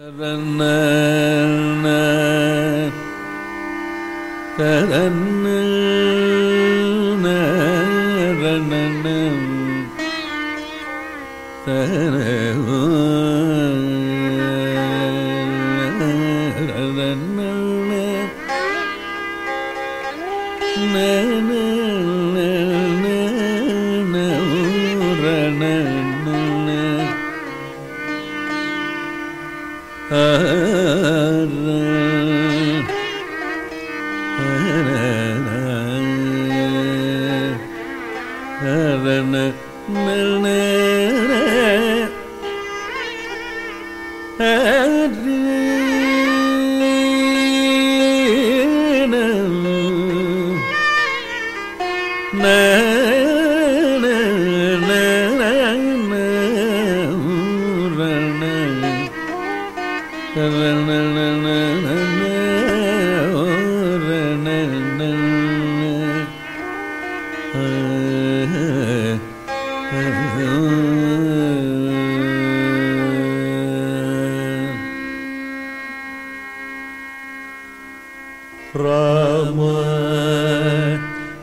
na na na na na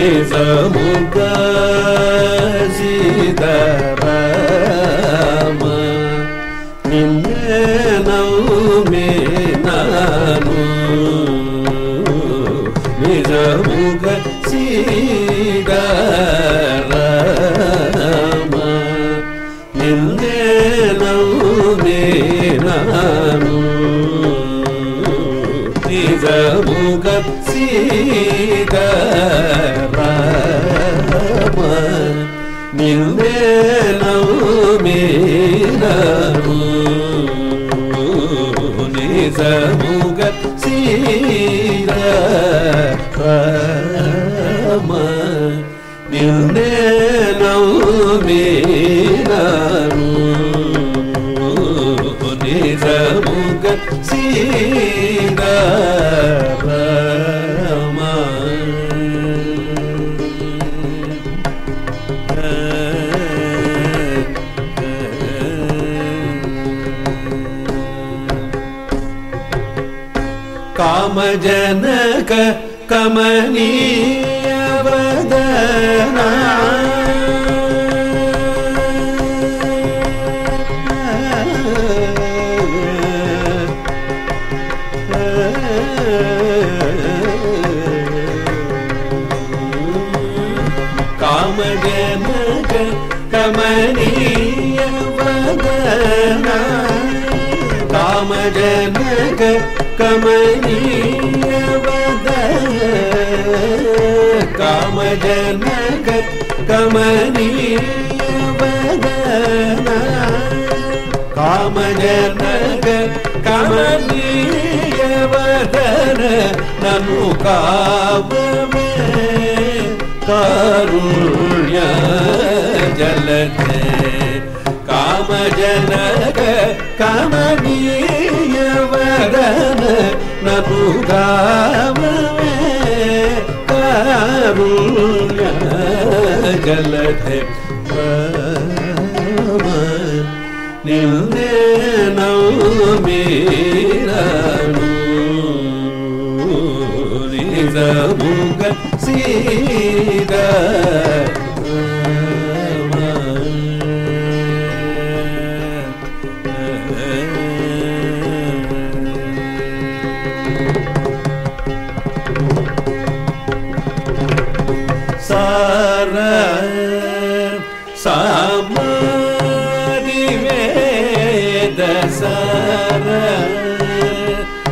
దేశముగా Sitarama నిన్నే నౌమేనాను నిజముగా సీతారామ నిన్నే నౌమేనాను నిజముగా సీతారామ నిన్నేను మీనను నిజముఖ సీతారామ కామజనక जनक कमन कमजन कमनीद कमजन कमनीयु करु जनक कमजन कमनी രാമമേ കാരുണ്യ ജലധേ നിന്നെ നൗമീരാണു നിജമുഖ സീത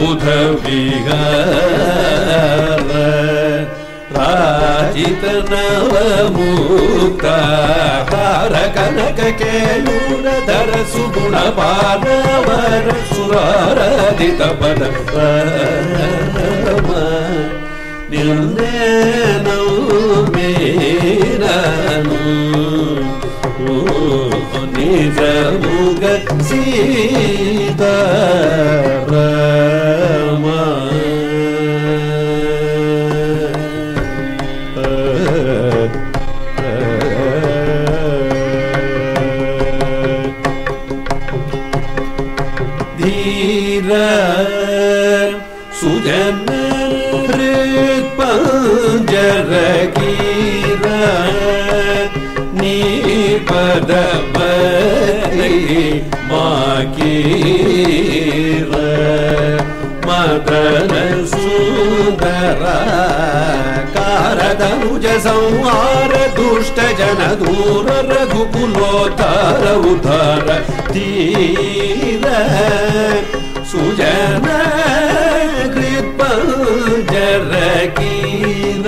सार सन्तत बुध विहार राजित नवमुक्ता हार कनक कारदनुज संहार दुष्ट जन दूर रघुकुलोत्तर उद्धार धीर सुजन कृत्पञ्जर कीर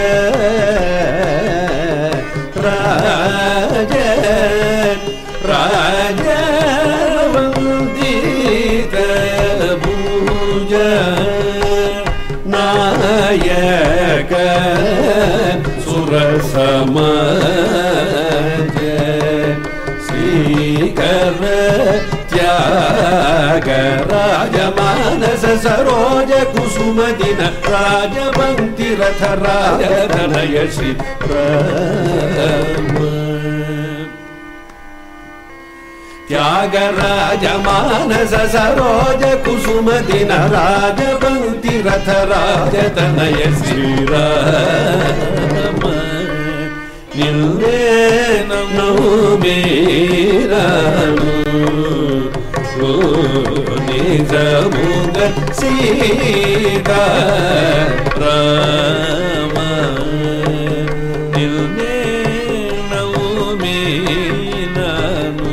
सम श्रीकर त्याग राजमानस सरोज कुसुमदिन दिन राज बंक्तिरथ राजधनय श्रीत्यागराजमानस सरोज कुसुम दिन राज बंक्ति रथ राज श्रीरा నిన్నే నన్ను మీరాను. నిజముగ సీత రామ. నిన్నే నవ్వు మీరాను.